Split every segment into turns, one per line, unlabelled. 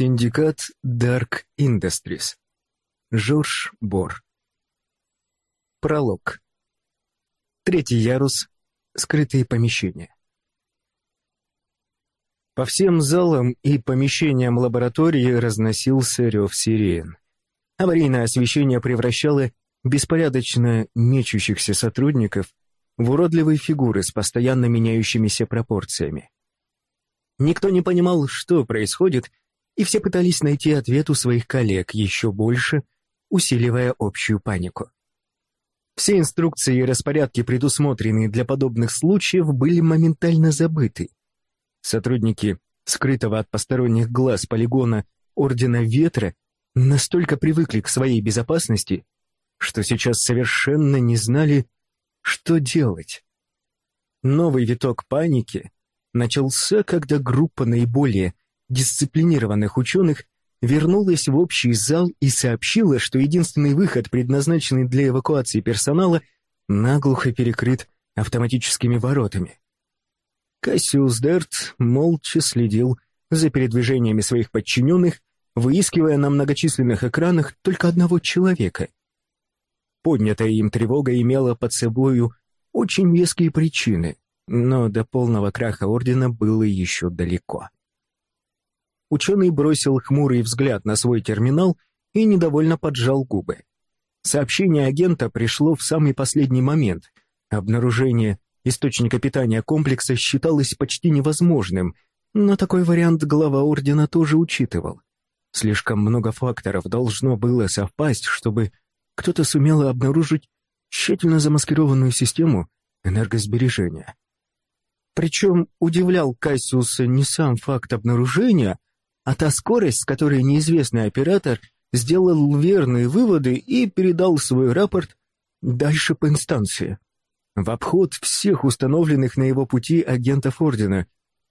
Синдикат Dark Industries. Жорж Бор. Пролог. Третий ярус. Скрытые помещения. По всем залам и помещениям лаборатории разносился рев сирен. Аварийное освещение превращало беспорядочно мечущихся сотрудников в уродливые фигуры с постоянно меняющимися пропорциями. Никто не понимал, что происходит, и все пытались найти ответ у своих коллег, еще больше усиливая общую панику. Все инструкции и распорядки, предусмотренные для подобных случаев, были моментально забыты. Сотрудники скрытого от посторонних глаз полигона Ордена Ветра настолько привыкли к своей безопасности, что сейчас совершенно не знали, что делать. Новый виток паники начался, когда группа наиболее дисциплинированных ученых вернулась в общий зал и сообщила, что единственный выход, предназначенный для эвакуации персонала, наглухо перекрыт автоматическими воротами. Кассиус Дерт молча следил за передвижениями своих подчиненных, выискивая на многочисленных экранах только одного человека. Поднятая им тревога имела под собою очень веские причины, но до полного краха Ордена было еще далеко. Ученый бросил хмурый взгляд на свой терминал и недовольно поджал губы. Сообщение агента пришло в самый последний момент. Обнаружение источника питания комплекса считалось почти невозможным, но такой вариант глава Ордена тоже учитывал. Слишком много факторов должно было совпасть, чтобы кто-то сумел обнаружить тщательно замаскированную систему энергосбережения. Причем удивлял Кассиуса не сам факт обнаружения, а та скорость, с которой неизвестный оператор сделал верные выводы и передал свой рапорт дальше по инстанции. В обход всех установленных на его пути агентов Ордена,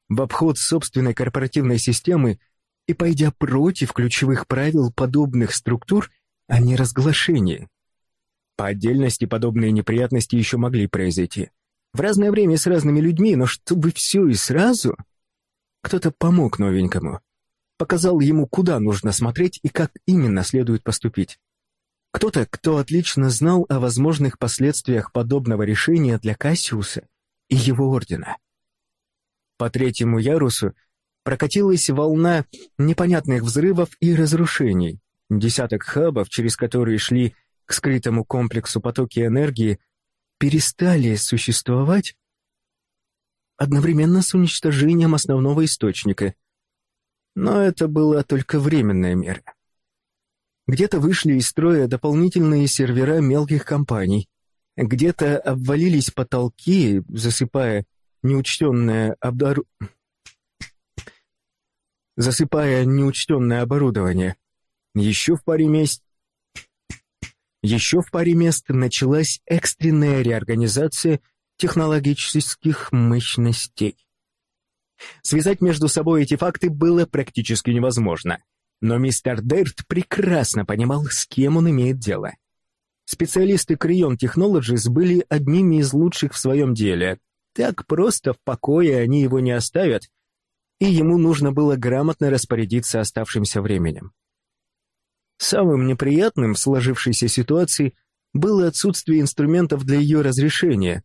в обход собственной корпоративной системы и пойдя против ключевых правил подобных структур, а не разглашения. По отдельности подобные неприятности еще могли произойти. В разное время с разными людьми, но чтобы все и сразу... Кто-то помог новенькому показал ему, куда нужно смотреть и как именно следует поступить. Кто-то, кто отлично знал о возможных последствиях подобного решения для Кассиуса и его ордена. По третьему ярусу прокатилась волна непонятных взрывов и разрушений. Десяток хабов, через которые шли к скрытому комплексу потоки энергии, перестали существовать одновременно с уничтожением основного источника — но это была только временная мера. Где-то вышли из строя дополнительные сервера мелких компаний, где-то обвалились потолки, засыпая неучтенное обдору... засыпая неучтенное оборудование. Еще в паре мест... Еще в паре мест началась экстренная реорганизация технологических мощностей. Связать между собой эти факты было практически невозможно. Но мистер Дерт прекрасно понимал, с кем он имеет дело. Специалисты Крион Technologies были одними из лучших в своем деле. Так просто в покое они его не оставят, и ему нужно было грамотно распорядиться оставшимся временем. Самым неприятным в сложившейся ситуации было отсутствие инструментов для ее разрешения.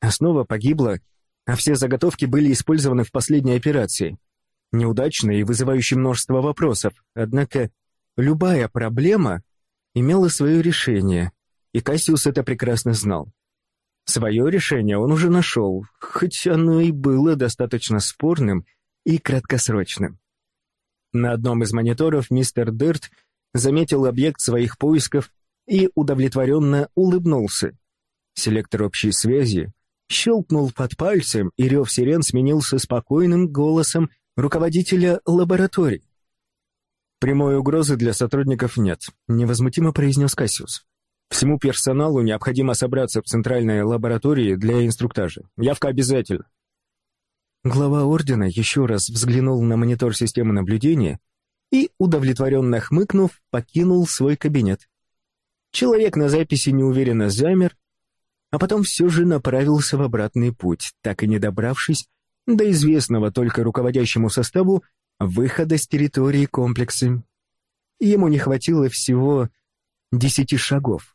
Основа погибла, а все заготовки были использованы в последней операции. Неудачно и вызывающей множество вопросов, однако любая проблема имела свое решение, и Кассиус это прекрасно знал. Свое решение он уже нашел, хоть оно и было достаточно спорным и краткосрочным. На одном из мониторов мистер Дерт заметил объект своих поисков и удовлетворенно улыбнулся. Селектор общей связи щелкнул под пальцем, и рев сирен сменился спокойным голосом руководителя лаборатории. «Прямой угрозы для сотрудников нет», — невозмутимо произнес Кассиус. «Всему персоналу необходимо собраться в центральной лаборатории для инструктажа. Явка обязательно». Глава ордена еще раз взглянул на монитор системы наблюдения и, удовлетворенно хмыкнув, покинул свой кабинет. Человек на записи неуверенно замер, а потом все же направился в обратный путь, так и не добравшись до известного только руководящему составу выхода с территории комплекса. Ему не хватило всего десяти шагов.